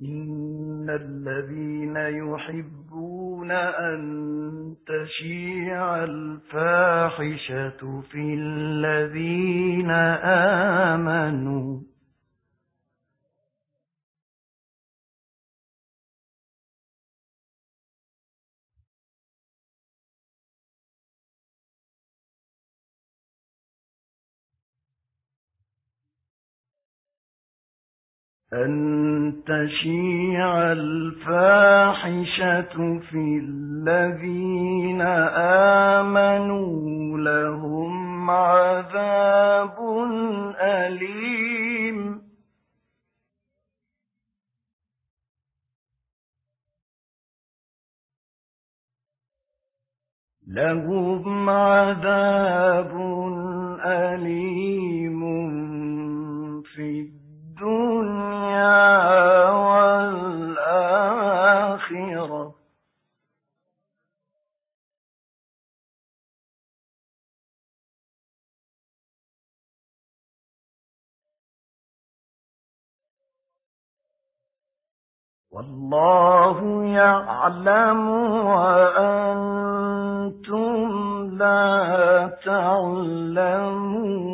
إن الذين يحبون أن تشيع الفاحشة في الذين آمنوا أن تشيع الفاحشة في الذين آمنوا لهم عذاب أليم. لهم عذاب أليم في الدنيا والله يعلم وأنتم لا تعلمون.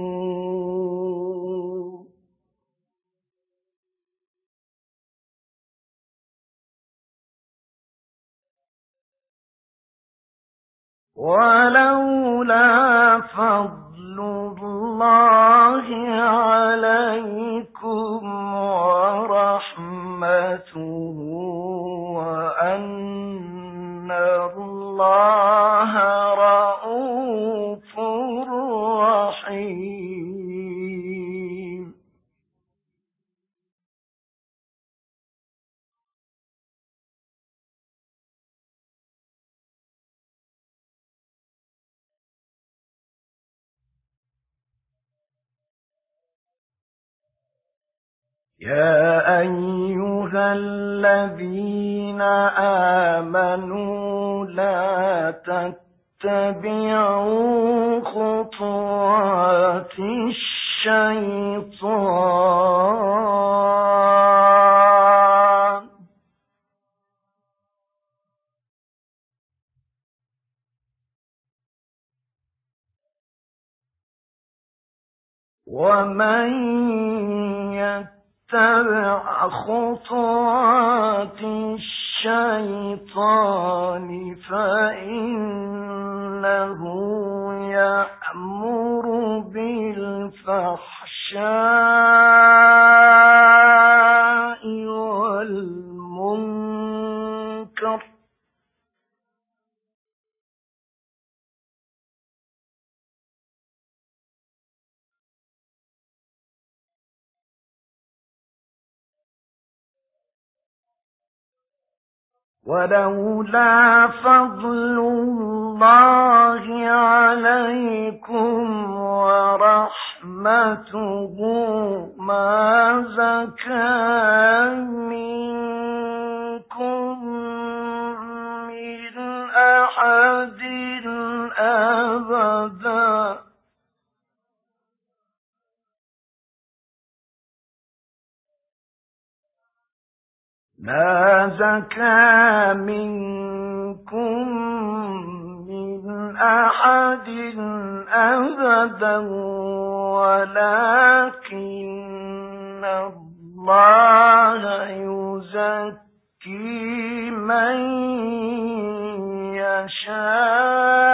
ولولا فضل الله عليكم ورحمته وأن الله يا أيها الذين آمنوا لا تتبعوا خطوات الشيطان ومن يتبع خطوات الشيطان فإنه يأمر بالفحشاء والمنكر ولولا فضل الله عليكم ورحمته ما زكى منكم من أحد أبدا. ما زكى منكم من أحد أبدا ولكن الله يزكي من يشاء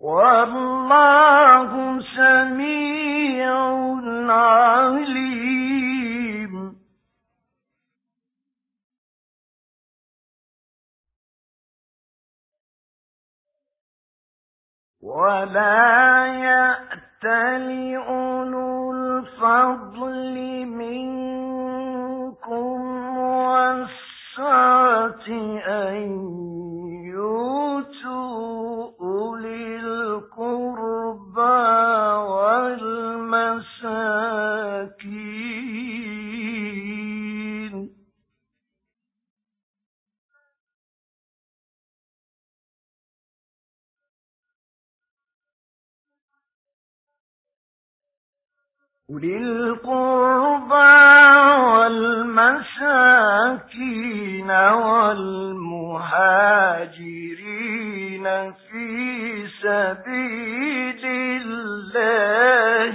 والله سميع عليم. ولا يأتل أولو الفضل منكم والسعة أن أولي القربى والمساكين والمهاجرين في سبيل الله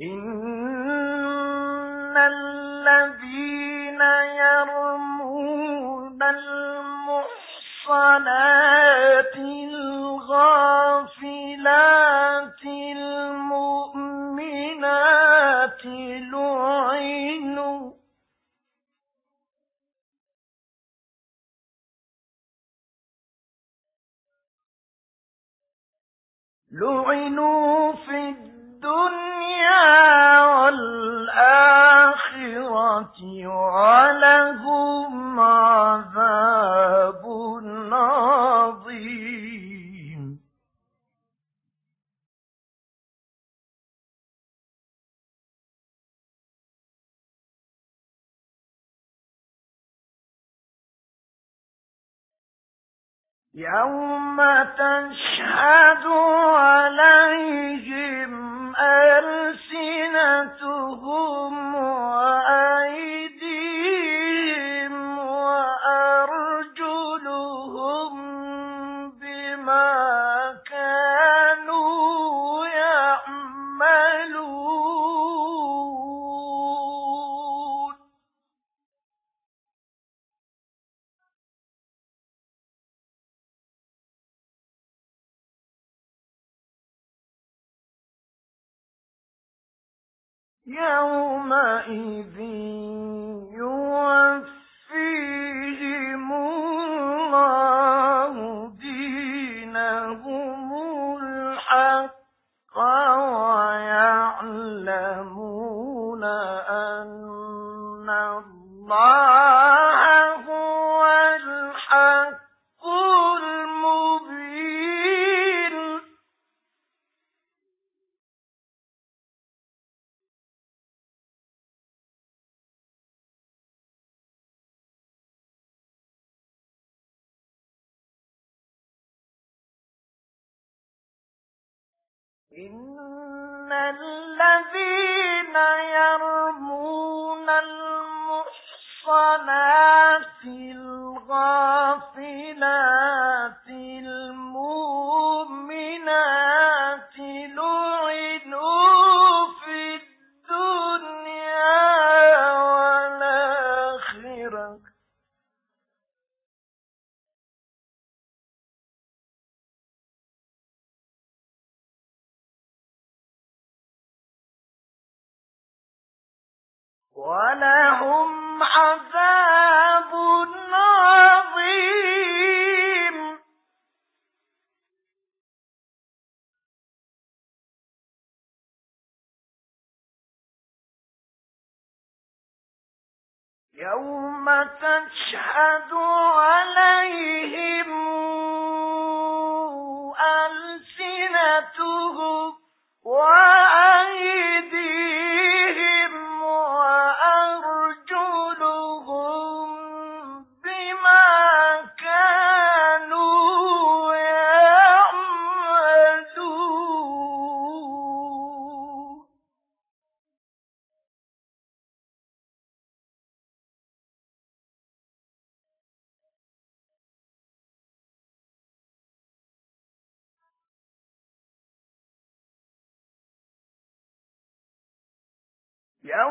إن الذين يرمون المحصنات الغافلات المؤمنات لعنوا لعنوا في الدنيا والآخرة ولهم عذاب يوم تشهد عليهم ألسنتهم وأيديهم يومئذ يوم تشهد عليهم ألسنتهم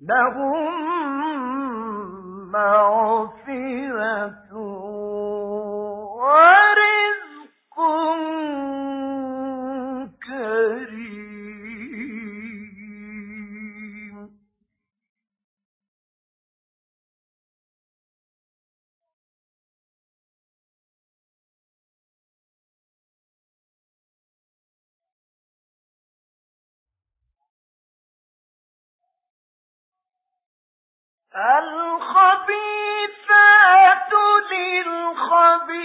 لهم مغفرة الخبيثات للخبيثين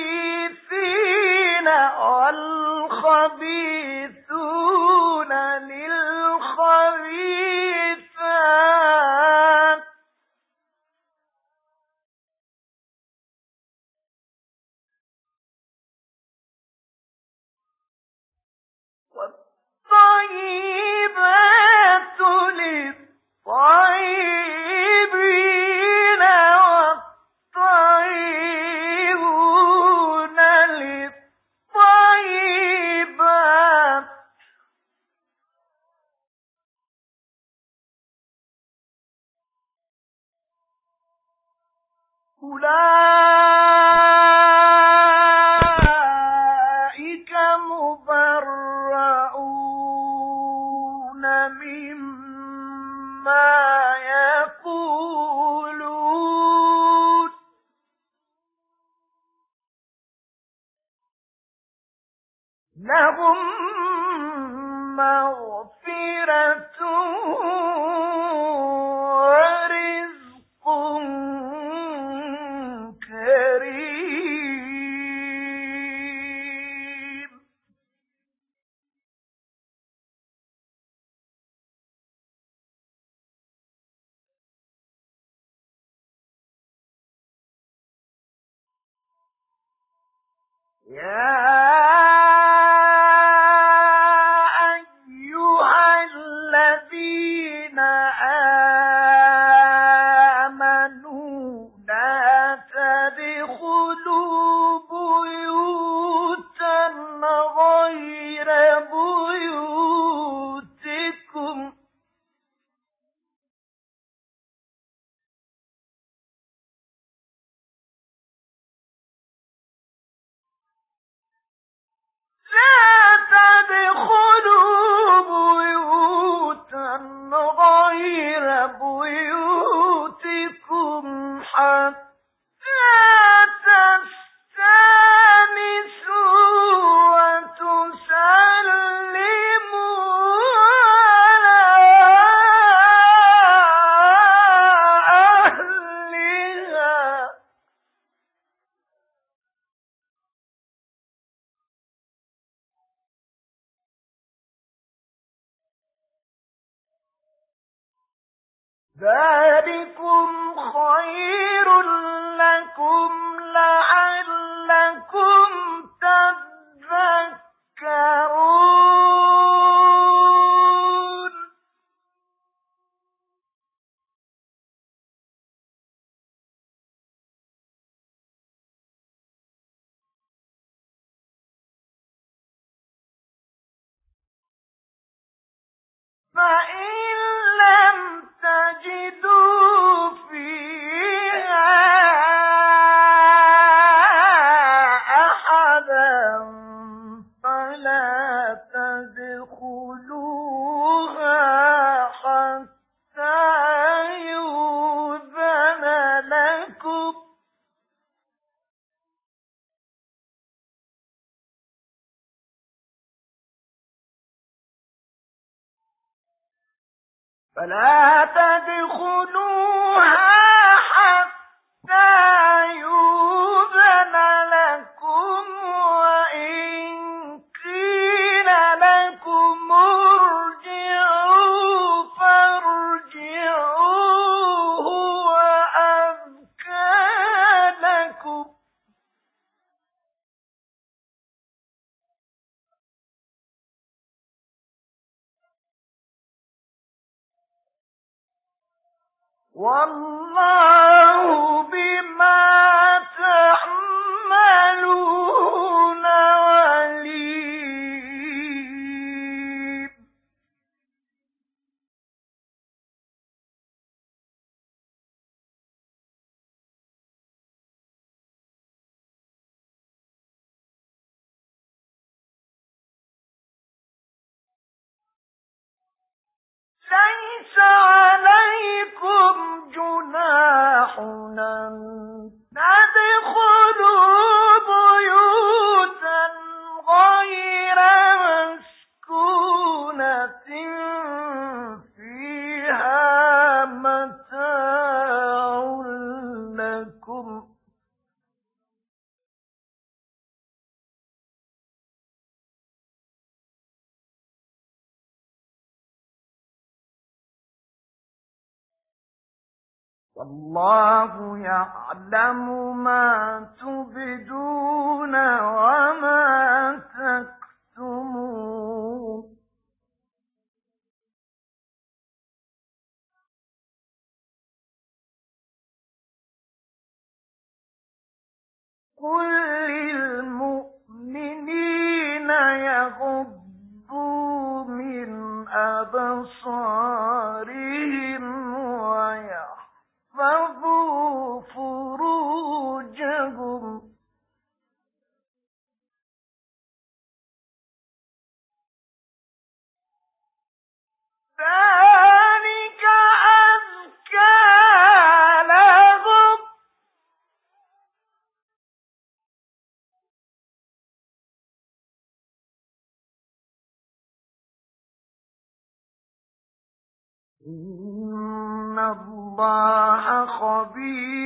ذلكم خير لكم لعلكم والله بما الله يعلم ما تبدون وما تكتمون. قل للمؤمنين يغضوا من أبصارهم الله خبير.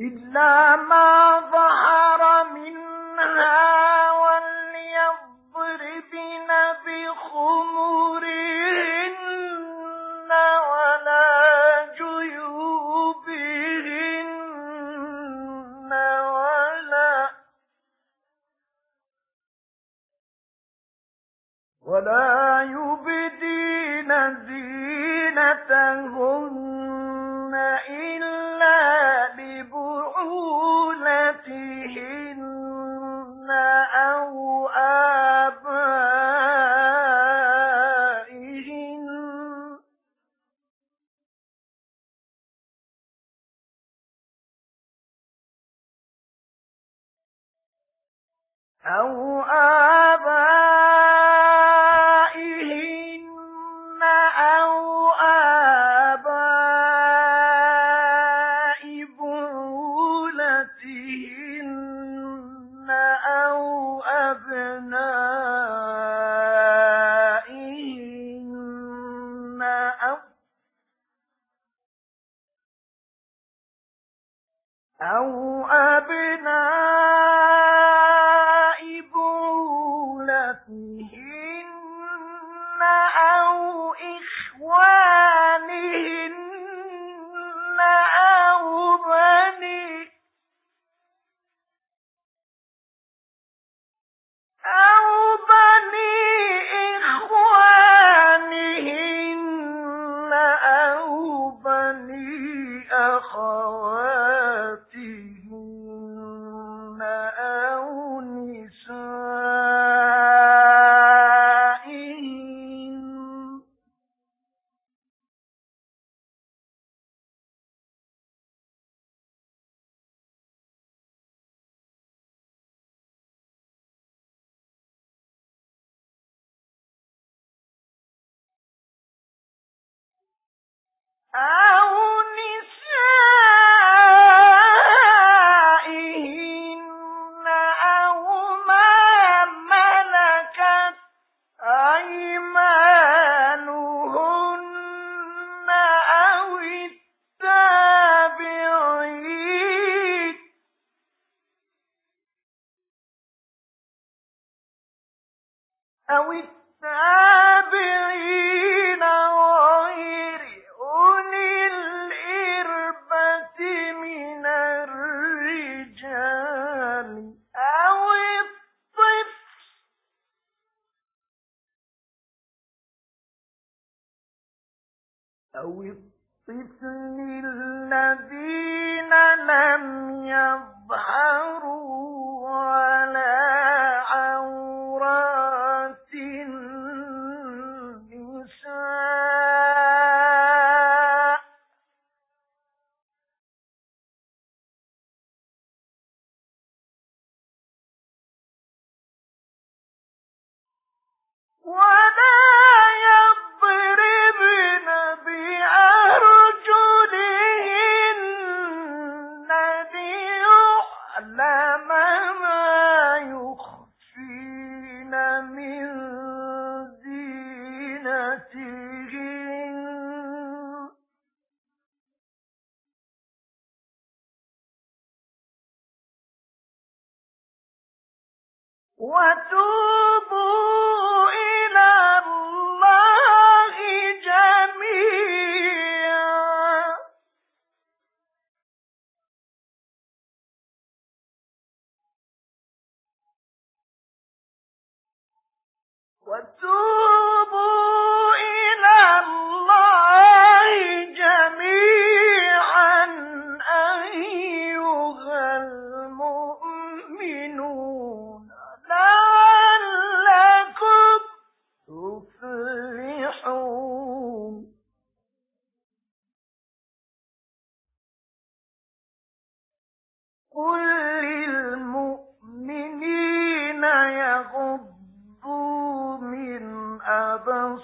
إلا ما ظهر منها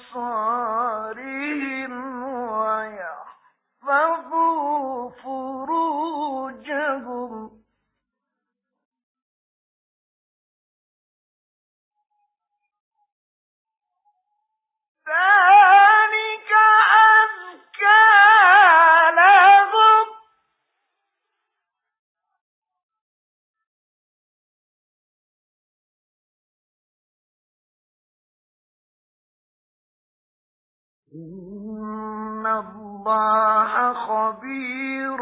أبصارهم ويحفظوا فروجهم. ذلك إن الله خبير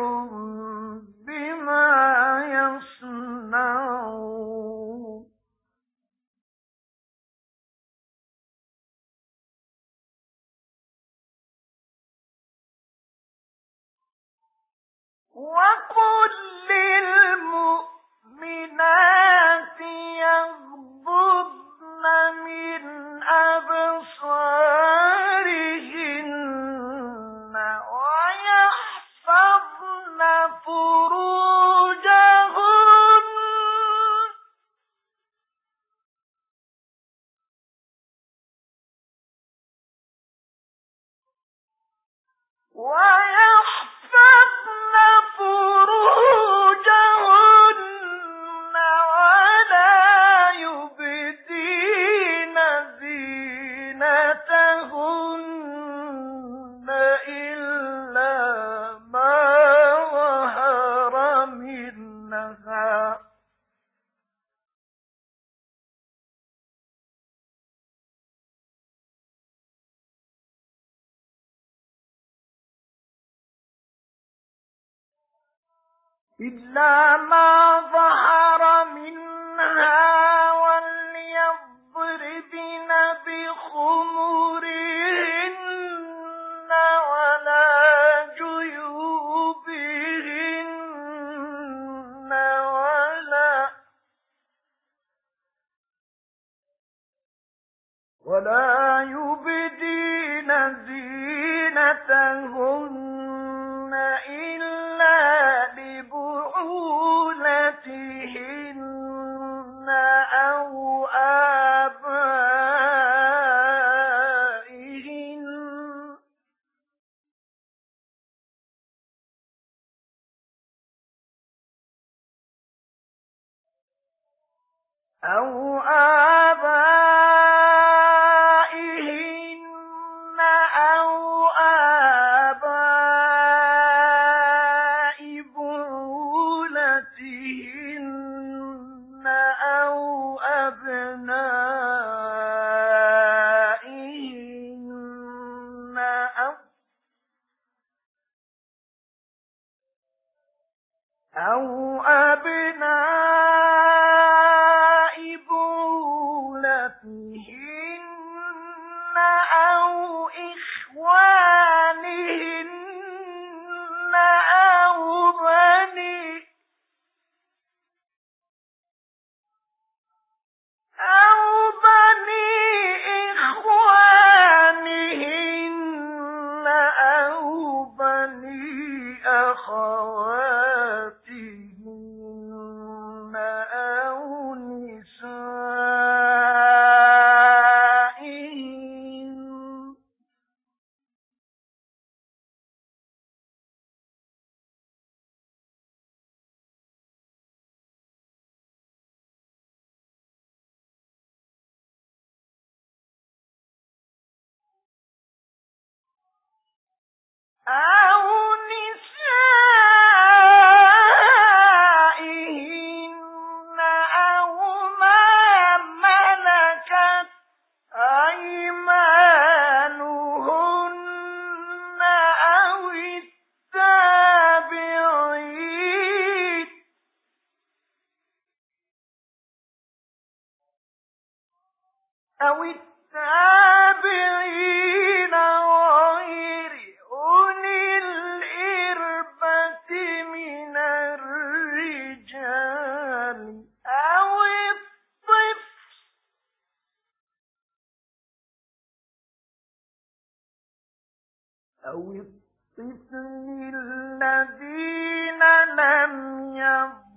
إلا ما ظهر منها وليضربن بخمرهن ولا جيوبهن ولا ولا أو إخوانهن الذين لم يبقوا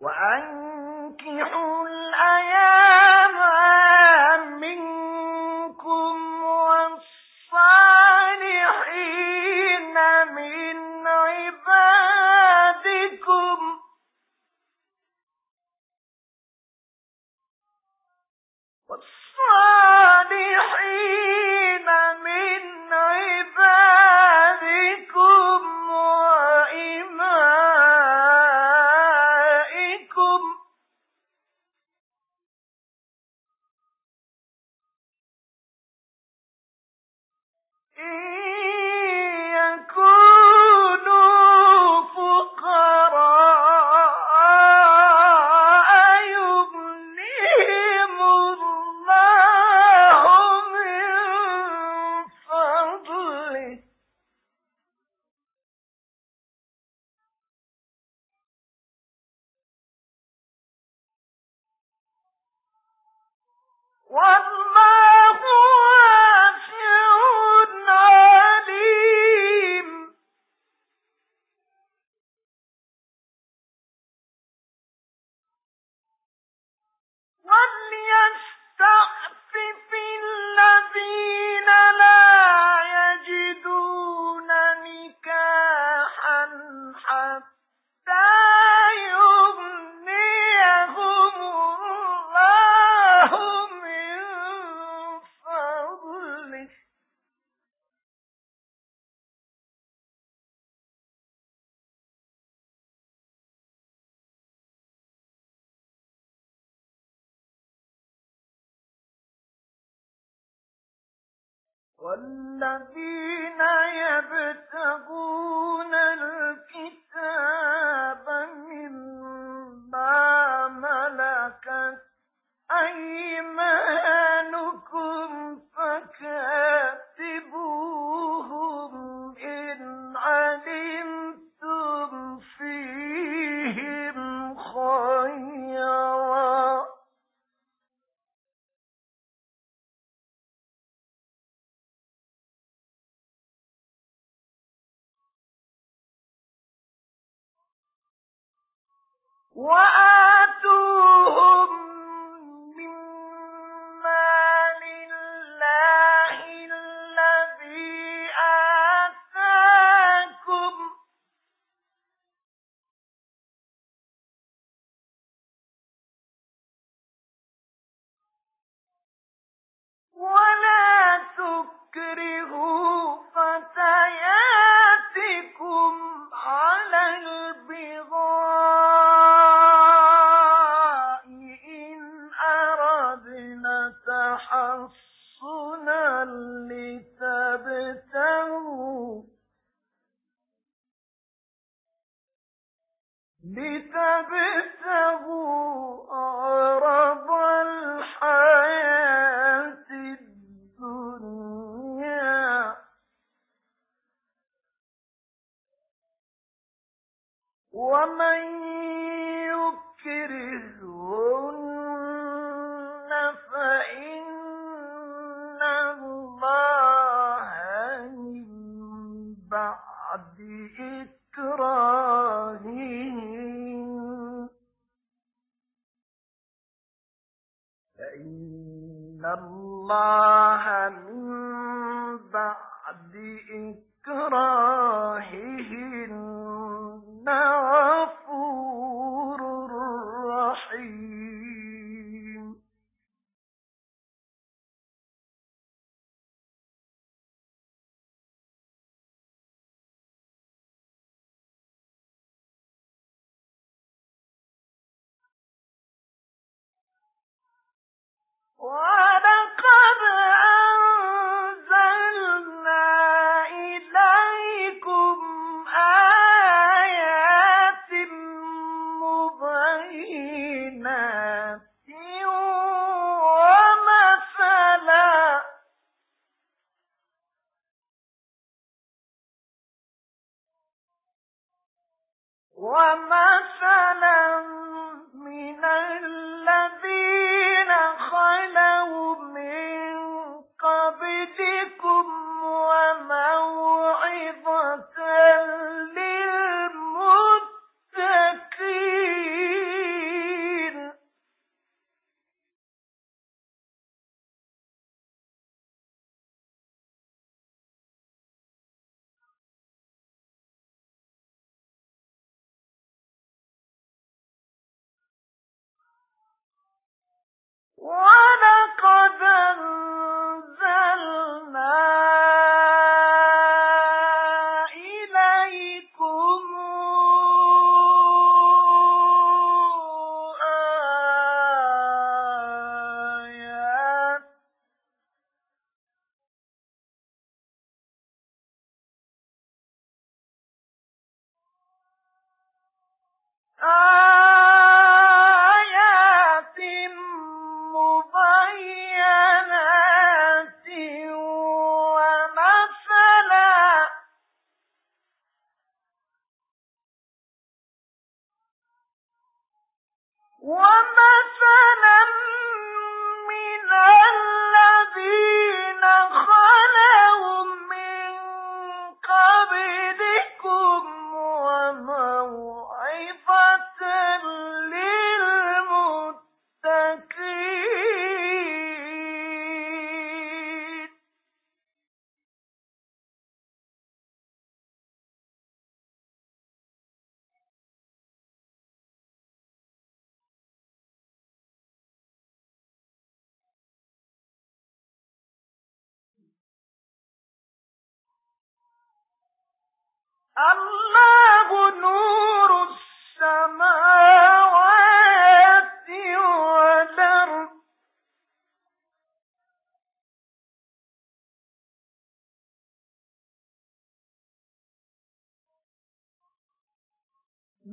وأنكحوا الأيام والذين يبتغون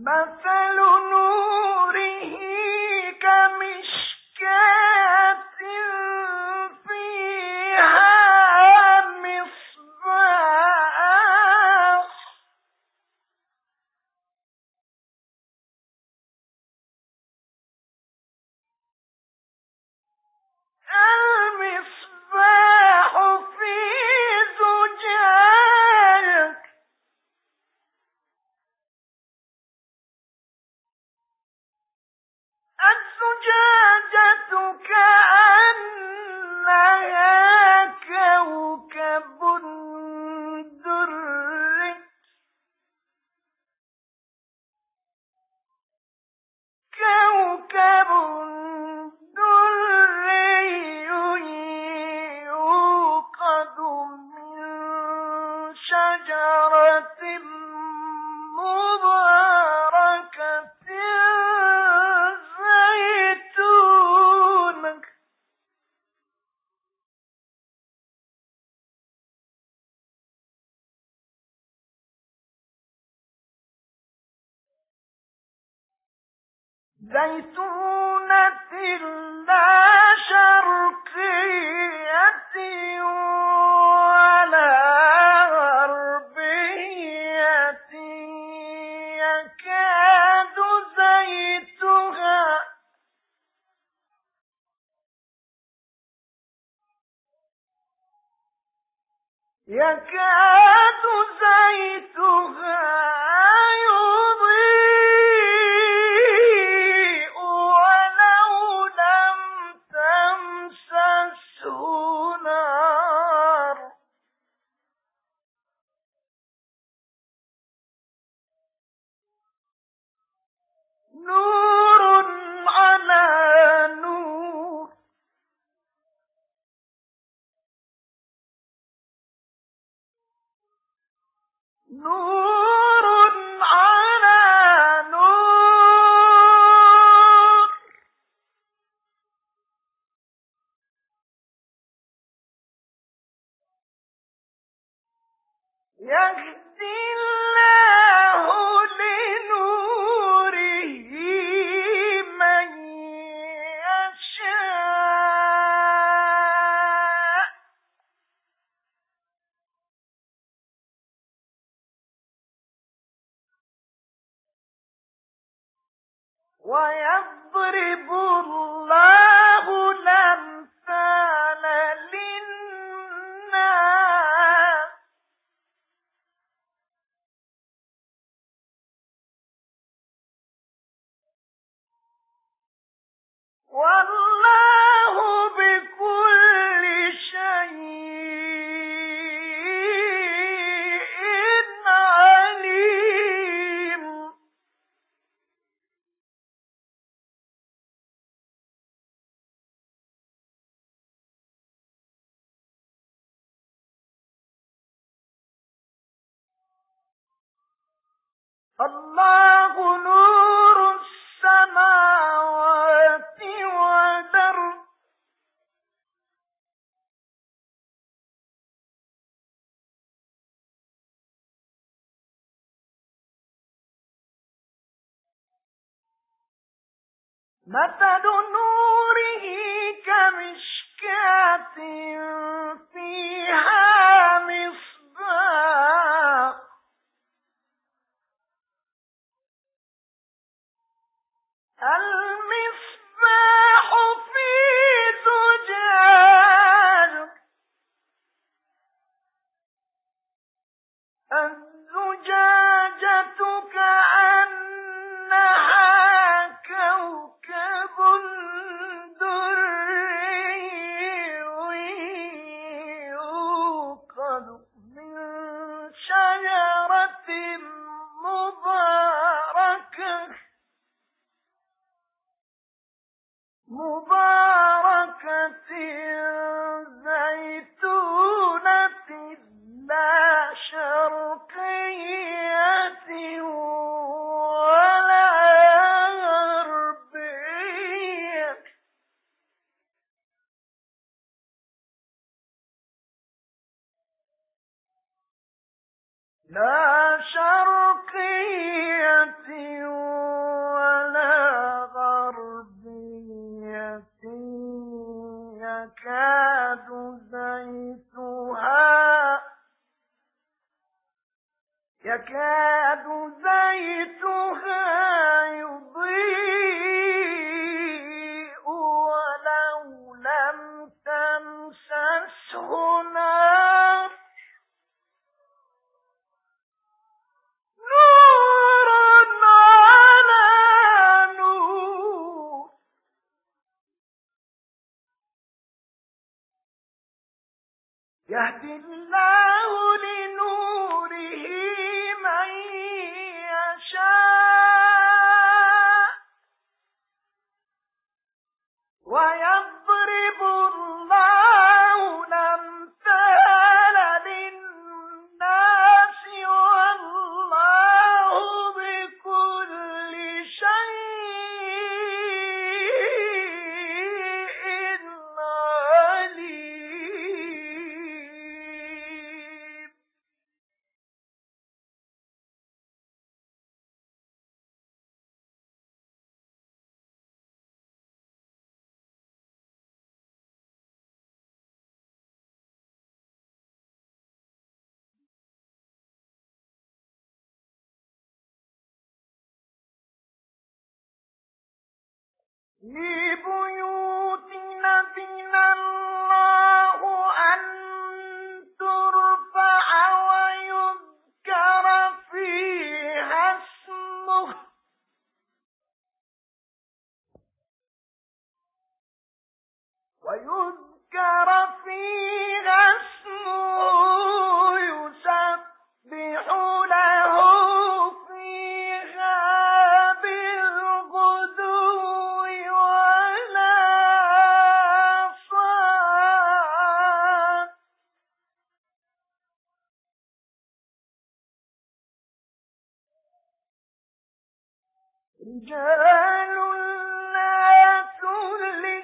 مثل يهدي مثل نوره كمشكاة فيها مصباح الله يهدي الله لنوره من يشاء ويهدي رجال لا تلي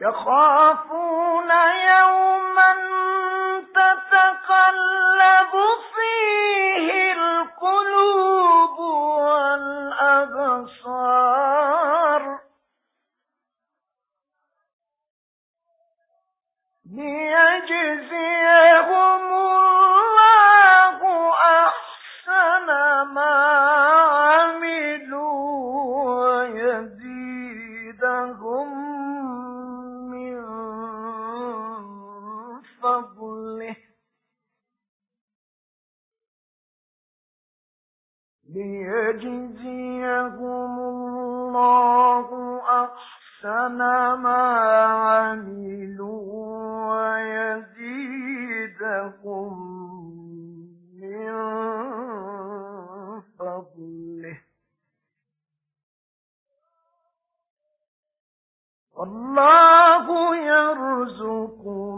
يخافون يوما تتقلب فيه القلوب والأبصار.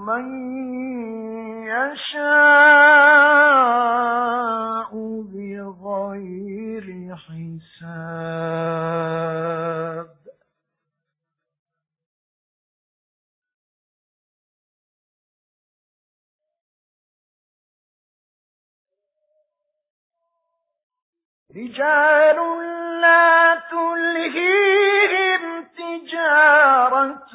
مَن يَشَاءُ بِغَيْرِ حِسَابٍ. رِجَالٌ لَّا تُلْهِيهِمْ تِجَارَةٌ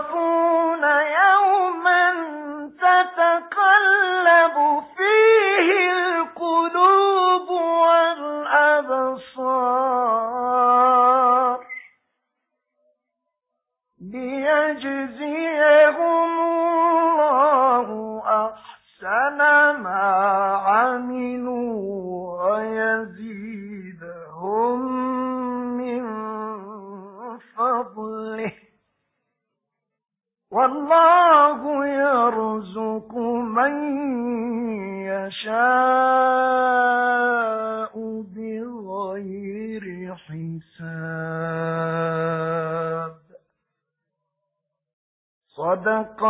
صدق